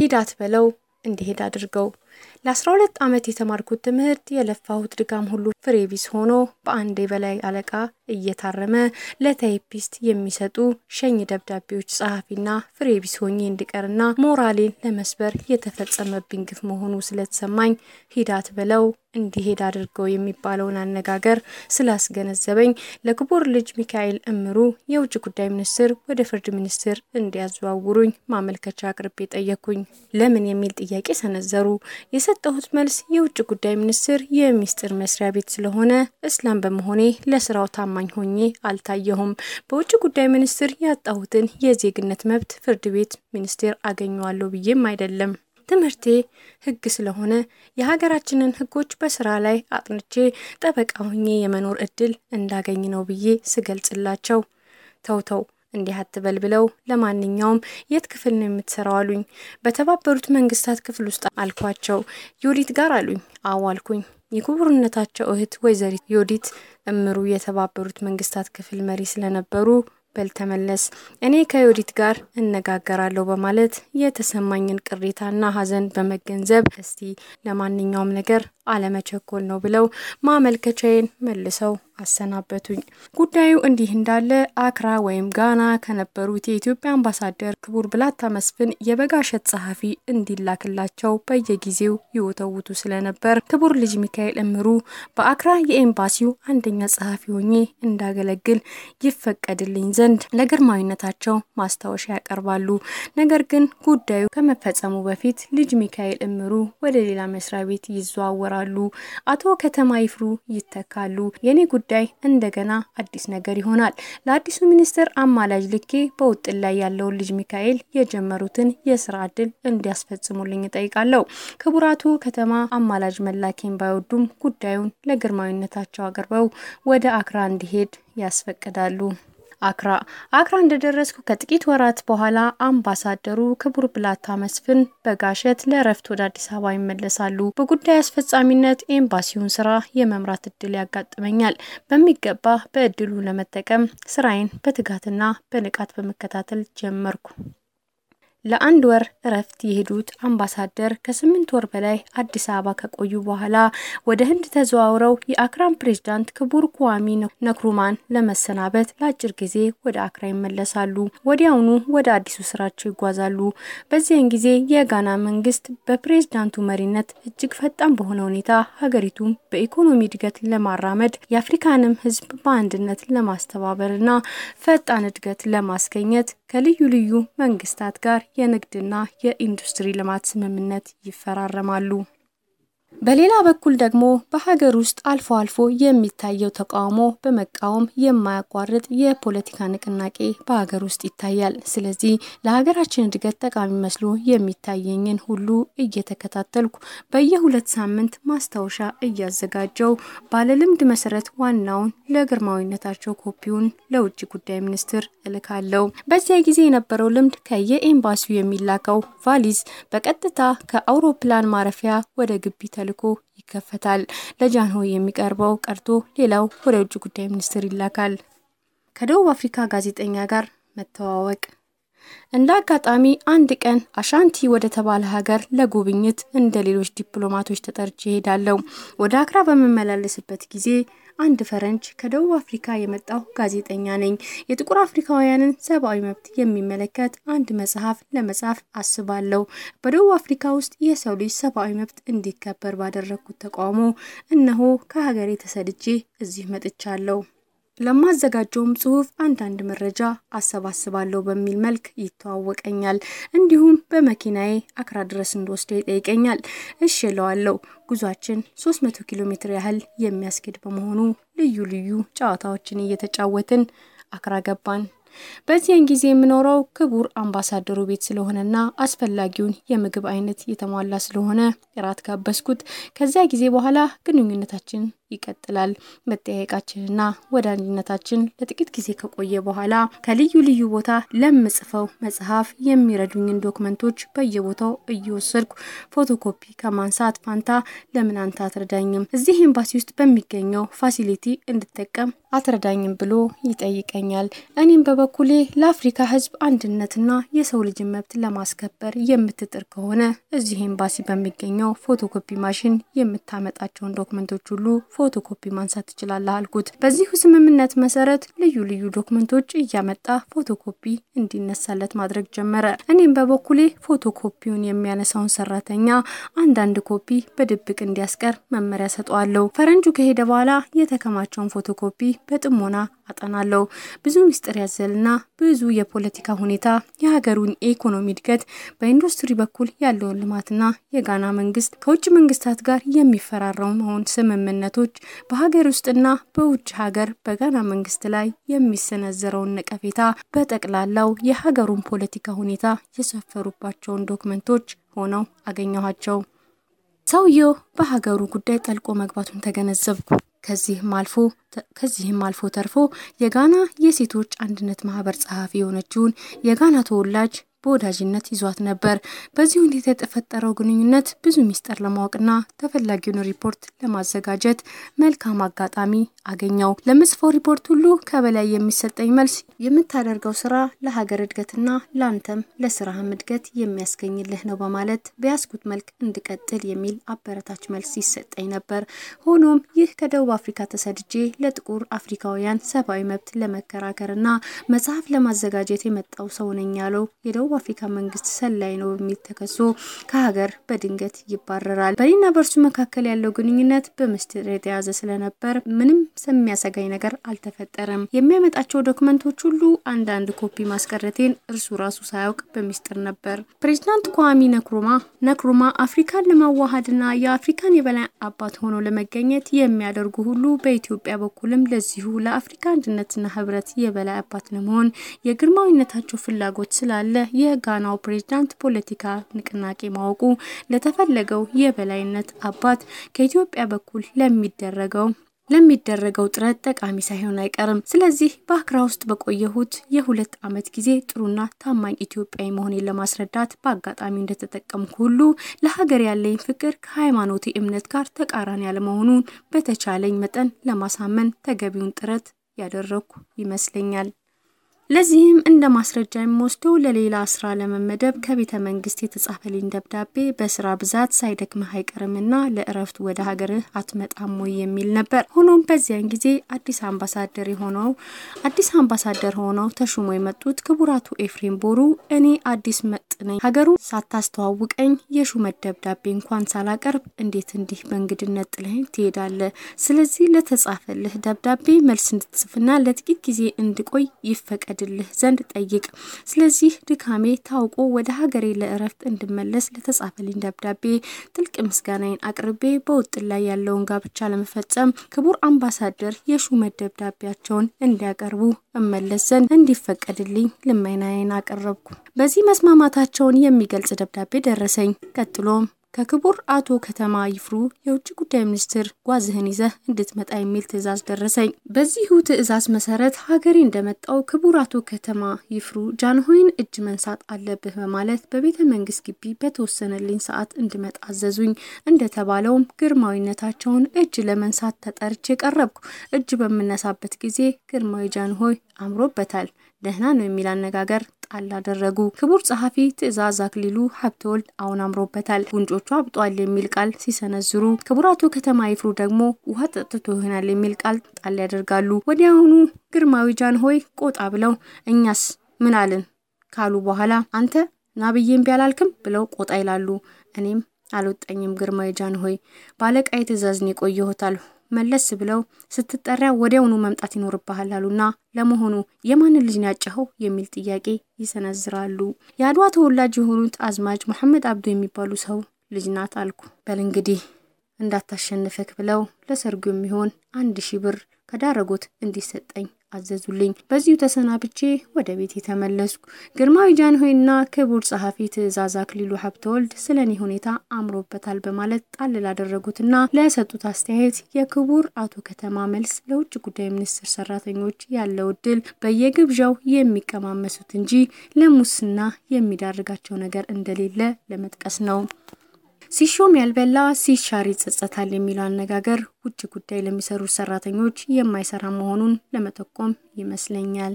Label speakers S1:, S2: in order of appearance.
S1: ሂዳት በለው እንዲሄድ አድርገው። ለአስራ ሁለት ዓመት የተማርኩት ትምህርት የለፋሁት ድካም ሁሉ ፍሬ ቢስ ሆኖ በአንዴ በላይ አለቃ እየታረመ ለታይፒስት የሚሰጡ ሸኝ ደብዳቤዎች ጸሐፊና ፍሬ ቢስ ሆኜ እንዲቀርና ሞራሌን ለመስበር የተፈጸመብኝ ግፍ መሆኑ ስለተሰማኝ ሂዳት በለው እንዲሄድ አድርገው የሚባለውን አነጋገር ስላስገነዘበኝ ለክቡር ልጅ ሚካኤል እምሩ የውጭ ጉዳይ ሚኒስትር ወደ ፍርድ ሚኒስትር እንዲያዘዋውሩኝ ማመልከቻ አቅርቤ ጠየቅኩኝ። ለምን የሚል ጥያቄ ሰነዘሩ። የሰጠሁት መልስ የውጭ ጉዳይ ሚኒስትር የሚስጥር መስሪያ ቤት ስለሆነ እስላም በመሆኔ ለስራው ታማኝ ሆኜ አልታየሁም። በውጭ ጉዳይ ሚኒስትር ያጣሁትን የዜግነት መብት ፍርድ ቤት ሚኒስቴር አገኘዋለሁ ብዬም አይደለም። ትምህርቴ ሕግ ስለሆነ የሀገራችንን ሕጎች በስራ ላይ አጥንቼ ጠበቃ ሆኜ የመኖር እድል እንዳገኝ ነው ብዬ ስገልጽላቸው ተውተው እንዲህ አትበል ብለው ለማንኛውም የት ክፍል ነው የምትሰራው አሉኝ። በተባበሩት መንግስታት ክፍል ውስጥ አልኳቸው። ዮዲት ጋር አሉኝ። አዎ አልኩኝ። የክቡርነታቸው እህት ወይዘሪት ዮዲት እምሩ የተባበሩት መንግስታት ክፍል መሪ ስለነበሩ በል ተመለስ፣ እኔ ከዮዲት ጋር እነጋገራለሁ በማለት የተሰማኝን ቅሬታና ሐዘን በመገንዘብ እስቲ ለማንኛውም ነገር አለመቸኮል ነው ብለው ማመልከቻዬን መልሰው አሰናበቱኝ። ጉዳዩ እንዲህ እንዳለ አክራ ወይም ጋና ከነበሩት የኢትዮጵያ አምባሳደር ክቡር ብላታ መስፍን የበጋ እሸት ጸሐፊ እንዲላክላቸው በየጊዜው ይወተውቱ ስለነበር ክቡር ልጅ ሚካኤል እምሩ በአክራ የኤምባሲው አንደኛ ጸሐፊ ሆኜ እንዳገለግል ይፈቀድልኝ ዘንድ ለግርማዊነታቸው ማስታወሻ ያቀርባሉ። ነገር ግን ጉዳዩ ከመፈጸሙ በፊት ልጅ ሚካኤል እምሩ ወደ ሌላ መስሪያ ቤት ይዘዋወራሉ። አቶ ከተማ ይፍሩ ይተካሉ። የኔ ጉዳይ እንደገና አዲስ ነገር ይሆናል። ለአዲሱ ሚኒስትር አማላጅ ልኬ በውጥን ላይ ያለውን ልጅ ሚካኤል የጀመሩትን የስራ እድል እንዲያስፈጽሙልኝ እጠይቃለሁ። ክቡራቱ ከተማ አማላጅ መላኬን ባይወዱም ጉዳዩን ለግርማዊነታቸው አቅርበው ወደ አክራ እንዲሄድ ያስፈቅዳሉ። አክራ አክራ እንደደረስኩ ከጥቂት ወራት በኋላ አምባሳደሩ ክቡር ብላታ መስፍን በጋሸት ለእረፍት ወደ አዲስ አበባ ይመለሳሉ። በጉዳይ አስፈጻሚነት ኤምባሲውን ስራ የመምራት እድል ያጋጥመኛል። በሚገባ በእድሉ ለመጠቀም ስራዬን በትጋትና በንቃት በመከታተል ጀመርኩ። ለአንድ ወር እረፍት የሄዱት አምባሳደር ከስምንት ወር በላይ አዲስ አበባ ከቆዩ በኋላ ወደ ህንድ ተዘዋውረው የአክራን ፕሬዝዳንት ክቡር ኩዋሚ ነክሩማን ለመሰናበት ለአጭር ጊዜ ወደ አክራ ይመለሳሉ። ወዲያውኑ ወደ አዲሱ ስራቸው ይጓዛሉ። በዚያን ጊዜ የጋና መንግስት በፕሬዝዳንቱ መሪነት እጅግ ፈጣን በሆነ ሁኔታ ሀገሪቱን በኢኮኖሚ እድገት ለማራመድ የአፍሪካንም ህዝብ በአንድነት ለማስተባበርና ፈጣን እድገት ለማስገኘት ከልዩ ልዩ መንግስታት ጋር የንግድና የኢንዱስትሪ ልማት ስምምነት ይፈራረማሉ። በሌላ በኩል ደግሞ በሀገር ውስጥ አልፎ አልፎ የሚታየው ተቃውሞ በመቃወም የማያቋርጥ የፖለቲካ ንቅናቄ በሀገር ውስጥ ይታያል። ስለዚህ ለሀገራችን እድገት ጠቃሚ መስሎ የሚታየኝን ሁሉ እየተከታተልኩ በየሁለት ሳምንት ማስታወሻ እያዘጋጀው ባለው ልምድ መሰረት ዋናውን ለግርማዊነታቸው ኮፒውን ለውጭ ጉዳይ ሚኒስትር እልካለሁ። በዚያ ጊዜ የነበረው ልምድ ከየኤምባሲው የሚላከው ቫሊዝ በቀጥታ ከአውሮፕላን ማረፊያ ወደ ግቢ ተልኮ ይከፈታል። ለጃንሆይ የሚቀርበው ቀርቶ ሌላው ወደ ውጭ ጉዳይ ሚኒስትር ይላካል። ከደቡብ አፍሪካ ጋዜጠኛ ጋር መተዋወቅ እንደ አጋጣሚ አንድ ቀን አሻንቲ ወደ ተባለ ሀገር ለጉብኝት እንደ ሌሎች ዲፕሎማቶች ተጠርቼ እሄዳለሁ። ወደ አክራ በመመላለስበት ጊዜ አንድ ፈረንጅ ከደቡብ አፍሪካ የመጣው ጋዜጠኛ ነኝ፣ የጥቁር አፍሪካውያንን ሰብአዊ መብት የሚመለከት አንድ መጽሐፍ ለመጻፍ አስባለሁ። በደቡብ አፍሪካ ውስጥ የሰው ልጅ ሰብአዊ መብት እንዲከበር ባደረግኩት ተቃውሞ እነሆ ከሀገሬ ተሰድጄ እዚህ መጥቻለሁ። ለማዘጋጀውም ጽሁፍ አንዳንድ መረጃ አሰባስባለሁ በሚል መልክ ይተዋወቀኛል። እንዲሁም በመኪናዬ አክራ ድረስ እንደወስደው ይጠይቀኛል። እሺ እለዋለሁ። ጉዟችን 300 ኪሎ ሜትር ያህል የሚያስኬድ በመሆኑ ልዩ ልዩ ጨዋታዎችን እየተጫወትን አክራ ገባን። በዚያን ጊዜ የምኖረው ክቡር አምባሳደሩ ቤት ስለሆነና አስፈላጊውን የምግብ አይነት የተሟላ ስለሆነ እራት ጋበዝኩት። ከዚያ ጊዜ በኋላ ግንኙነታችን ይቀጥላል። መጠያየቃችንና ወዳጅነታችን ለጥቂት ጊዜ ከቆየ በኋላ ከልዩ ልዩ ቦታ ለምጽፈው መጽሐፍ የሚረዱኝን ዶክመንቶች በየቦታው እየወሰድኩ ፎቶኮፒ ከማንሳት ፋንታ ለምን አንተ አትረዳኝም? እዚህ ኤምባሲ ውስጥ በሚገኘው ፋሲሊቲ እንድጠቀም አትረዳኝም ብሎ ይጠይቀኛል። እኔም በበኩሌ ለአፍሪካ ሕዝብ አንድነትና የሰው ልጅን መብት ለማስከበር የምትጥር ከሆነ እዚህ ኤምባሲ በሚገኘው ፎቶኮፒ ማሽን የምታመጣቸውን ዶክመንቶች ሁሉ ፎቶኮፒ ማንሳት ትችላለህ አልኩት። በዚሁ ስምምነት መሰረት ልዩ ልዩ ዶክመንቶች እያመጣ ፎቶኮፒ እንዲነሳለት ማድረግ ጀመረ። እኔም በበኩሌ ፎቶኮፒውን የሚያነሳውን ሰራተኛ አንዳንድ ኮፒ በድብቅ እንዲያስቀር መመሪያ ሰጠዋለሁ። ፈረንጁ ከሄደ በኋላ የተከማቸውን ፎቶኮፒ በጥሞና አጠናለሁ። ብዙ ምስጢር ያዘልና ብዙ የፖለቲካ ሁኔታ፣ የሀገሩን የኢኮኖሚ እድገት፣ በኢንዱስትሪ በኩል ያለውን ልማትና የጋና መንግስት ከውጭ መንግስታት ጋር የሚፈራረመውን ስምምነቶች፣ በሀገር ውስጥና በውጭ ሀገር በጋና መንግስት ላይ የሚሰነዘረውን ነቀፌታ፣ በጠቅላላው የሀገሩን ፖለቲካ ሁኔታ የሰፈሩባቸውን ዶክመንቶች ሆነው አገኘኋቸው። ሰውየው በሀገሩ ጉዳይ ጠልቆ መግባቱን ተገነዘብኩ። ከዚህም አልፎ ከዚህም አልፎ ተርፎ የጋና የሴቶች አንድነት ማህበር ጸሐፊ የሆነችውን የጋና ተወላጅ በወዳጅነት ይዟት ነበር። በዚህ ሁኔታ የተፈጠረው ግንኙነት ብዙ ሚስጥር ለማወቅና ተፈላጊውን ሪፖርት ለማዘጋጀት መልካም አጋጣሚ አገኘው። ለምጽፈው ሪፖርት ሁሉ ከበላይ የሚሰጠኝ መልስ የምታደርገው ስራ ለሀገር እድገትና ለአንተም ለስራህም እድገት የሚያስገኝልህ ነው በማለት በያዝኩት መልክ እንድቀጥል የሚል አበረታች መልስ ይሰጠኝ ነበር። ሆኖም ይህ ከደቡብ አፍሪካ ተሰድጄ ለጥቁር አፍሪካውያን ሰብአዊ መብት ለመከራከርና መጽሐፍ ለማዘጋጀት የመጣው ሰው ነኝ ያለው የደቡብ አፍሪካ መንግስት ሰላይ ነው በሚል ተከሶ ከሀገር በድንገት ይባረራል። በእኔና በእርሱ መካከል ያለው ግንኙነት በምስጢር የተያዘ ስለነበር ምንም የሚያሰጋኝ ነገር አልተፈጠረም። የሚያመጣቸው ዶክመንቶች ሁሉ አንዳንድ ኮፒ ማስቀረቴን እርሱ ራሱ ሳያውቅ በሚስጥር ነበር። ፕሬዚዳንት ክዋሚ ነክሩማ ነክሩማ አፍሪካን ለማዋሃድና የአፍሪካን የበላይ አባት ሆኖ ለመገኘት የሚያደርጉ ሁሉ በኢትዮጵያ በኩልም ለዚሁ ለአፍሪካ አንድነትና ህብረት የበላይ አባት ለመሆን የግርማዊነታቸው ፍላጎት ስላለ የጋናው ፕሬዝዳንት ፖለቲካ ንቅናቄ ማወቁ ለተፈለገው የበላይነት አባት ከኢትዮጵያ በኩል ለሚደረገው ለሚደረገው ጥረት ጠቃሚ ሳይሆን አይቀርም። ስለዚህ በአክራ ውስጥ በቆየሁት የሁለት ዓመት ጊዜ ጥሩና ታማኝ ኢትዮጵያዊ መሆኔን ለማስረዳት በአጋጣሚ እንደተጠቀምኩ ሁሉ ለሀገር ያለኝ ፍቅር ከሃይማኖቴ እምነት ጋር ተቃራኒ ያለመሆኑን በተቻለኝ መጠን ለማሳመን ተገቢውን ጥረት ያደረግኩ ይመስለኛል። ለዚህም እንደ ማስረጃ የሚወስደው ለሌላ ስራ ለመመደብ ከቤተ መንግስት የተጻፈልኝ ደብዳቤ በስራ ብዛት ሳይደክምህ አይቀርምና ለእረፍት ወደ ሀገርህ አትመጣም ወይ የሚል ነበር። ሆኖም በዚያን ጊዜ አዲስ አምባሳደር የሆነው አዲስ አምባሳደር ሆነው ተሹሞ የመጡት አቶ ኤፍሬም ቦሩ እኔ አዲስ መጥ ነኝ፣ ሀገሩ ሳታስተዋውቀኝ የሹመት ደብዳቤ እንኳን ሳላቀርብ እንዴት እንዲህ በእንግድነት ጥለኸኝ ትሄዳለህ? ስለዚህ ለተጻፈልህ ደብዳቤ መልስ እንድትጽፍና ለጥቂት ጊዜ እንድቆይ ይፈቀድ ልህ ዘንድ ጠይቅ። ስለዚህ ድካሜ ታውቆ ወደ ሀገሬ ለእረፍት እንድመለስ ለተጻፈልኝ ደብዳቤ ጥልቅ ምስጋናዬን አቅርቤ በውጥን ላይ ያለውን ጋብቻ ለመፈጸም ክቡር አምባሳደር የሹመት ደብዳቤያቸውን እንዲያቀርቡ እመለስ ዘንድ እንዲፈቀድልኝ ልመናዬን አቀረብኩ። በዚህ መስማማታቸውን የሚገልጽ ደብዳቤ ደረሰኝ። ቀጥሎም ከክቡር አቶ ከተማ ይፍሩ የውጭ ጉዳይ ሚኒስትር ጓዝህን ይዘህ እንድትመጣ የሚል ትዕዛዝ ደረሰኝ። በዚሁ ትዕዛዝ መሰረት ሀገሬ እንደመጣው ክቡር አቶ ከተማ ይፍሩ ጃንሆይን እጅ መንሳት አለብህ በማለት በቤተ መንግስት ግቢ በተወሰነልኝ ሰዓት እንድመጣ አዘዙኝ። እንደተባለውም ግርማዊነታቸውን እጅ ለመንሳት ተጠርቼ ቀረብኩ። እጅ በምነሳበት ጊዜ ግርማዊ ጃንሆይ አምሮበታል፣ ደህና ነው የሚል አነጋገር ጣል አደረጉ። ክቡር ጸሐፊ ትእዛዝ አክሊሉ ሀብተወልድ አሁን አምሮበታል፣ ጉንጮቹ አብጧል የሚል ቃል ሲሰነዝሩ፣ አቶ ከተማ ይፍሩ ደግሞ ውሃ ጠጥቶ ይሆናል የሚል ቃል ጣል ያደርጋሉ። ወዲያውኑ ግርማዊ ጃንሆይ ቆጣ ብለው እኛስ ምን አልን ካሉ በኋላ አንተ ናብዬ እምቢ አላልክም ብለው ቆጣ ይላሉ። እኔም አልወጣኝም ግርማዊ ጃንሆይ ነው የቆየሁት አልሁ። መለስ ብለው ስትጠራ ወዲያውኑ መምጣት ይኖርብሃል አሉና ለመሆኑ የማንን ልጅ ያጨኸው የሚል ጥያቄ ይሰነዝራሉ። የአድዋ ተወላጅ የሆኑት አዝማች መሐመድ አብዱ የሚባሉ ሰው ልጅ ናት አልኩ። በል እንግዲህ እንዳታሸንፈክ ብለው ለሰርጉ የሚሆን አንድ ሺህ ብር ከዳረጎት እንዲሰጠኝ አዘዙልኝ። በዚሁ ተሰናብቼ ወደ ቤት የተመለስኩ። ግርማዊ ጃንሆይና ክቡር ጸሐፊ ትእዛዝ አክሊሉ ሀብተወልድ ስለ እኔ ሁኔታ አምሮበታል በማለት ጣል ላደረጉትና ለሰጡት አስተያየት የክቡር አቶ ከተማ መልስ ለውጭ ጉዳይ ሚኒስቴር ሰራተኞች ያለው እድል በየግብዣው የሚቀማመሱት እንጂ ለሙስና የሚዳርጋቸው ነገር እንደሌለ ለመጥቀስ ነው። ሲሾም ያልበላ ሲሻር ይጸጸታል የሚለው አነጋገር ውጭ ጉዳይ ለሚሰሩ ሰራተኞች የማይሰራ መሆኑን ለመጠቆም ይመስለኛል።